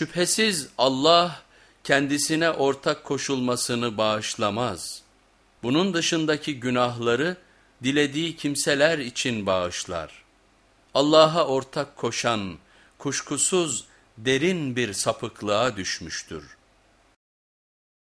Şüphesiz Allah kendisine ortak koşulmasını bağışlamaz. Bunun dışındaki günahları dilediği kimseler için bağışlar. Allah'a ortak koşan kuşkusuz derin bir sapıklığa düşmüştür.